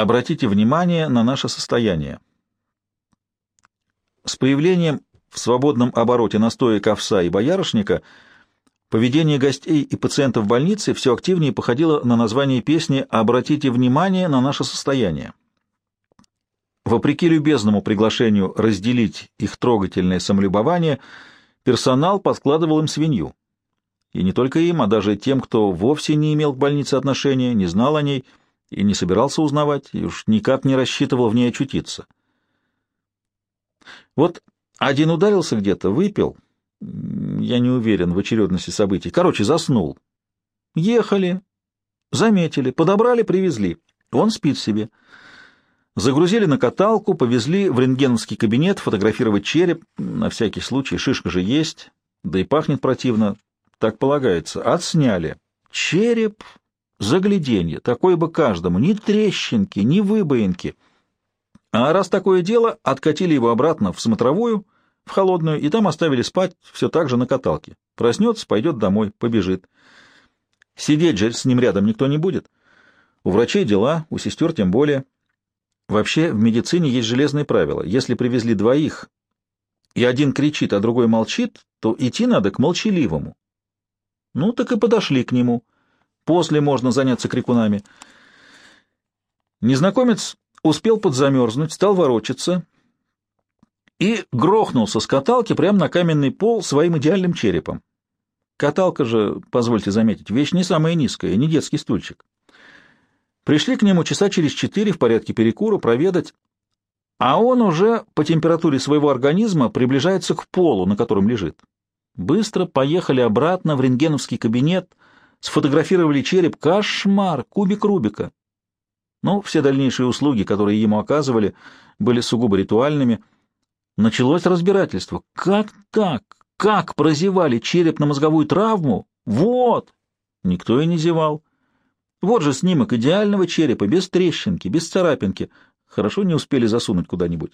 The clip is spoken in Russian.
Обратите внимание на наше состояние. С появлением в свободном обороте настоек овса и боярышника поведение гостей и пациентов больницы все активнее походило на название песни «Обратите внимание на наше состояние». Вопреки любезному приглашению разделить их трогательное самолюбование, персонал подкладывал им свинью. И не только им, а даже тем, кто вовсе не имел к больнице отношения, не знал о ней и не собирался узнавать, и уж никак не рассчитывал в ней очутиться. Вот один ударился где-то, выпил, я не уверен в очередности событий, короче, заснул. Ехали, заметили, подобрали, привезли. Он спит себе. Загрузили на каталку, повезли в рентгеновский кабинет фотографировать череп, на всякий случай, шишка же есть, да и пахнет противно, так полагается. Отсняли. Череп, загляденье, такое бы каждому, ни трещинки, ни выбоинки — а раз такое дело, откатили его обратно в смотровую, в холодную, и там оставили спать все так же на каталке. Проснется, пойдет домой, побежит. Сидеть же с ним рядом никто не будет. У врачей дела, у сестер тем более. Вообще в медицине есть железные правила. Если привезли двоих, и один кричит, а другой молчит, то идти надо к молчаливому. Ну, так и подошли к нему. После можно заняться крикунами. Незнакомец успел подзамерзнуть, стал ворочаться и грохнулся с каталки прямо на каменный пол своим идеальным черепом. Каталка же, позвольте заметить, вещь не самая низкая, не детский стульчик. Пришли к нему часа через четыре в порядке перекура проведать, а он уже по температуре своего организма приближается к полу, на котором лежит. Быстро поехали обратно в рентгеновский кабинет, сфотографировали череп. Кошмар! Кубик Рубика. Но все дальнейшие услуги, которые ему оказывали, были сугубо ритуальными. Началось разбирательство. Как так? Как прозевали черепно-мозговую травму? Вот! Никто и не зевал. Вот же снимок идеального черепа, без трещинки, без царапинки. Хорошо не успели засунуть куда-нибудь.